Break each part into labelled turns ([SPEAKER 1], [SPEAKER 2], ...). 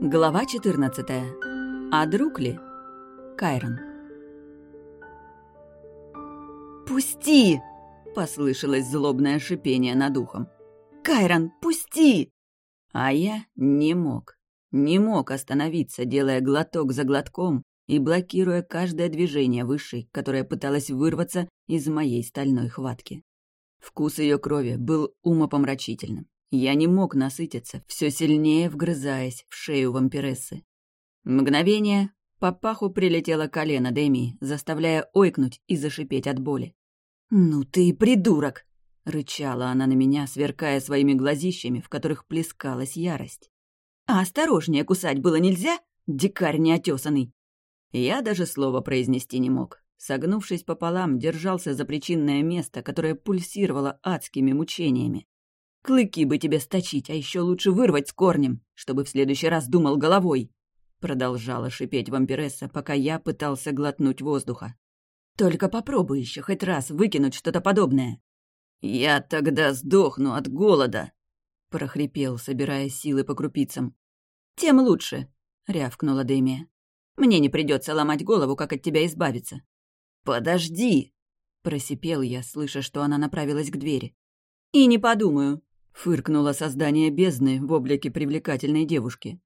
[SPEAKER 1] Глава 14. А друг ли? Кайрон. «Пусти!» — послышалось злобное шипение над ухом. «Кайрон, пусти!» А я не мог. Не мог остановиться, делая глоток за глотком и блокируя каждое движение высшей, которое пыталось вырваться из моей стальной хватки. Вкус ее крови был умопомрачительным. Я не мог насытиться, все сильнее вгрызаясь в шею вампирессы. Мгновение по паху прилетело колено Деми, заставляя ойкнуть и зашипеть от боли. «Ну ты и придурок!» — рычала она на меня, сверкая своими глазищами, в которых плескалась ярость. «А осторожнее кусать было нельзя, дикарь неотесанный!» Я даже слова произнести не мог. Согнувшись пополам, держался за причинное место, которое пульсировало адскими мучениями. Клыки бы тебе сточить, а еще лучше вырвать с корнем, чтобы в следующий раз думал головой!» Продолжала шипеть вампиресса, пока я пытался глотнуть воздуха. «Только попробуй еще хоть раз выкинуть что-то подобное!» «Я тогда сдохну от голода!» — прохрипел, собирая силы по крупицам. «Тем лучше!» — рявкнула Дэмия. «Мне не придется ломать голову, как от тебя избавиться». «Подожди!» — просипел я, слыша, что она направилась к двери. «И не подумаю!» Фыркнуло создание бездны в облике привлекательной девушки.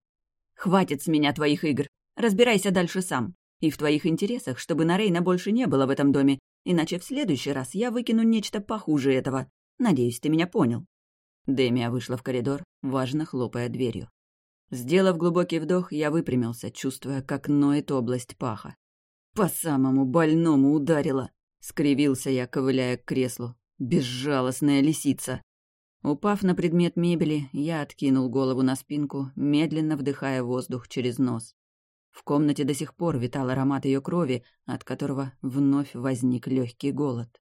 [SPEAKER 1] «Хватит с меня твоих игр. Разбирайся дальше сам. И в твоих интересах, чтобы на Рейна больше не было в этом доме, иначе в следующий раз я выкину нечто похуже этого. Надеюсь, ты меня понял». Демия вышла в коридор, важно хлопая дверью. Сделав глубокий вдох, я выпрямился, чувствуя, как ноет область паха. «По самому больному ударила!» — скривился я, ковыляя к креслу. «Безжалостная лисица!» Упав на предмет мебели, я откинул голову на спинку, медленно вдыхая воздух через нос. В комнате до сих пор витал аромат ее крови, от которого вновь возник легкий голод.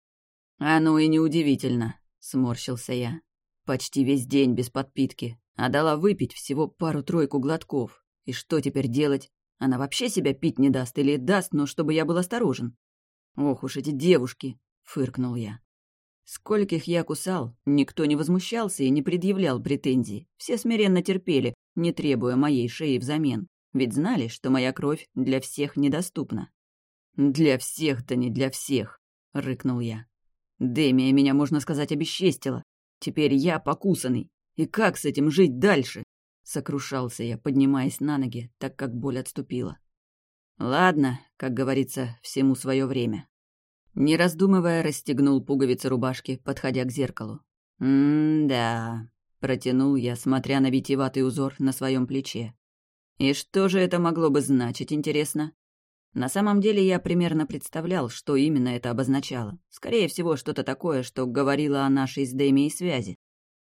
[SPEAKER 1] «Оно и неудивительно», — сморщился я. «Почти весь день без подпитки, а дала выпить всего пару-тройку глотков. И что теперь делать? Она вообще себя пить не даст или даст, но чтобы я был осторожен?» «Ох уж эти девушки!» — фыркнул я. Скольких я кусал, никто не возмущался и не предъявлял претензий. Все смиренно терпели, не требуя моей шеи взамен. Ведь знали, что моя кровь для всех недоступна. «Для всех-то не для всех», — рыкнул я. «Демия меня, можно сказать, обесчестила. Теперь я покусанный. И как с этим жить дальше?» Сокрушался я, поднимаясь на ноги, так как боль отступила. «Ладно, как говорится, всему свое время. Не раздумывая, расстегнул пуговицы рубашки, подходя к зеркалу. «М-да», — протянул я, смотря на витиеватый узор на своем плече. «И что же это могло бы значить, интересно?» На самом деле я примерно представлял, что именно это обозначало. Скорее всего, что-то такое, что говорило о нашей с Дэмией связи.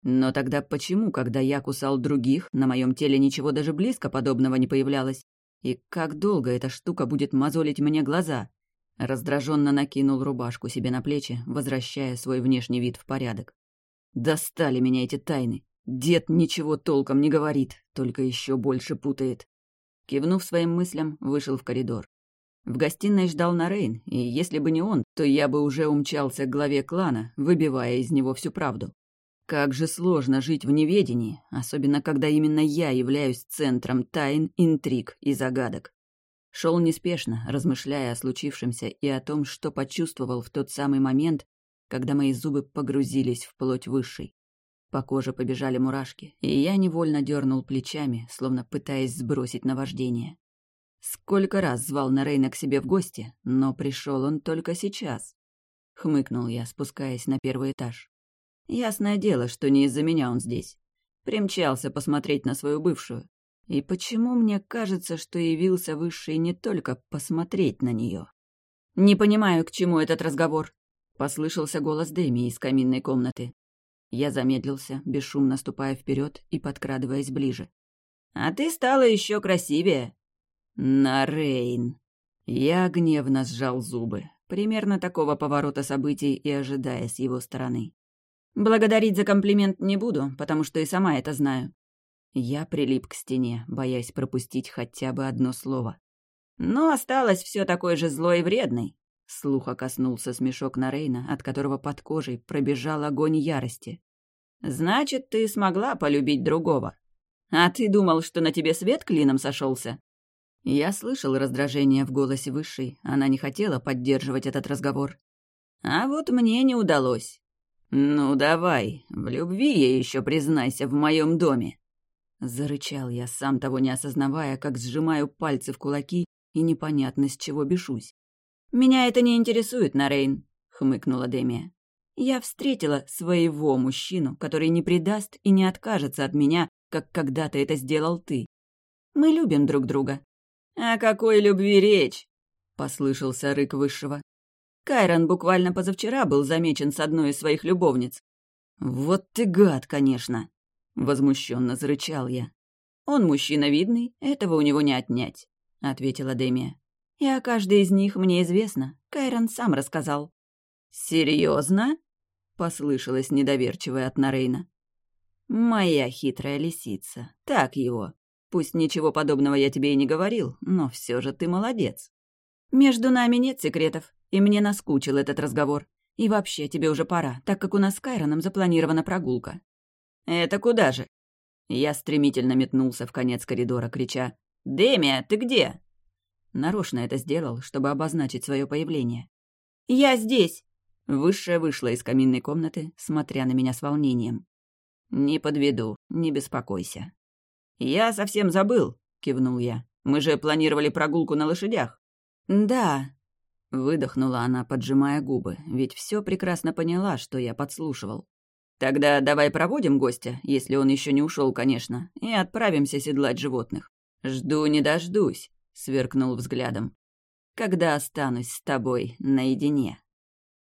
[SPEAKER 1] Но тогда почему, когда я кусал других, на моем теле ничего даже близко подобного не появлялось? И как долго эта штука будет мозолить мне глаза? Раздраженно накинул рубашку себе на плечи, возвращая свой внешний вид в порядок. Достали меня эти тайны. Дед ничего толком не говорит, только еще больше путает. Кивнув своим мыслям, вышел в коридор. В гостиной ждал Нарейн, и если бы не он, то я бы уже умчался к главе клана, выбивая из него всю правду. Как же сложно жить в неведении, особенно когда именно я являюсь центром тайн, интриг и загадок. Шел неспешно, размышляя о случившемся и о том, что почувствовал в тот самый момент, когда мои зубы погрузились в плоть высшей. По коже побежали мурашки, и я невольно дернул плечами, словно пытаясь сбросить наваждение. Сколько раз звал Нарейна к себе в гости, но пришел он только сейчас. Хмыкнул я, спускаясь на первый этаж. Ясное дело, что не из-за меня он здесь. Примчался посмотреть на свою бывшую. И почему мне кажется, что явился Высший не только посмотреть на нее? «Не понимаю, к чему этот разговор», — послышался голос Дэми из каминной комнаты. Я замедлился, бесшумно ступая вперед и подкрадываясь ближе. «А ты стала еще красивее!» «Нарейн!» Я гневно сжал зубы, примерно такого поворота событий и ожидая с его стороны. «Благодарить за комплимент не буду, потому что и сама это знаю. Я прилип к стене, боясь пропустить хотя бы одно слово. Но осталось все такой же злой и вредной. Слуха коснулся смешок Нарейна, от которого под кожей пробежал огонь ярости. Значит, ты смогла полюбить другого. А ты думал, что на тебе свет клином сошелся? Я слышал раздражение в голосе Высшей, она не хотела поддерживать этот разговор. А вот мне не удалось. «Ну давай, в любви я еще признайся в моем доме!» Зарычал я, сам того не осознавая, как сжимаю пальцы в кулаки и непонятно с чего бешусь. «Меня это не интересует, Нарейн», — хмыкнула Демия. «Я встретила своего мужчину, который не предаст и не откажется от меня, как когда-то это сделал ты. Мы любим друг друга». «О какой любви речь?» — послышался рык Высшего. Кайрон буквально позавчера был замечен с одной из своих любовниц. «Вот ты гад, конечно!» — возмущенно зарычал я. «Он мужчина видный, этого у него не отнять», — ответила Демия. «И о каждой из них мне известно. Кайрон сам рассказал». «Серьезно?» — послышалось недоверчивое от Нарейна. «Моя хитрая лисица. Так его. Пусть ничего подобного я тебе и не говорил, но все же ты молодец. Между нами нет секретов, и мне наскучил этот разговор. И вообще, тебе уже пора, так как у нас с Кайроном запланирована прогулка». «Это куда же?» Я стремительно метнулся в конец коридора, крича «Демия, ты где?» Нарочно это сделал, чтобы обозначить свое появление. «Я здесь!» Высшая вышла из каминной комнаты, смотря на меня с волнением. «Не подведу, не беспокойся». «Я совсем забыл», — кивнул я. «Мы же планировали прогулку на лошадях». «Да», Выдохнула она, поджимая губы, ведь все прекрасно поняла, что я подслушивал. «Тогда давай проводим гостя, если он еще не ушел, конечно, и отправимся седлать животных. Жду не дождусь», — сверкнул взглядом. «Когда останусь с тобой наедине».